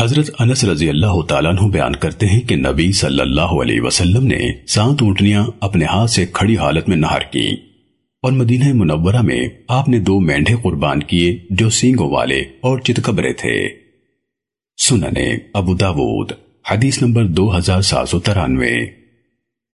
حضرت انس رضی اللہ تعالیٰ عنہ بیان کرتے ہیں کہ نبی صلی اللہ علیہ وسلم نے سات اونٹنیاں اپنے ہاتھ سے کھڑی حالت میں نہار کی۔ اور مدینہ منورہ میں آپ نے دو مینڈے قربان کیے جو سینگوں والے اور چتکبرے تھے۔ سننے ابو داود، حدیث نمبر دو ہزار سات سو ترانوے۔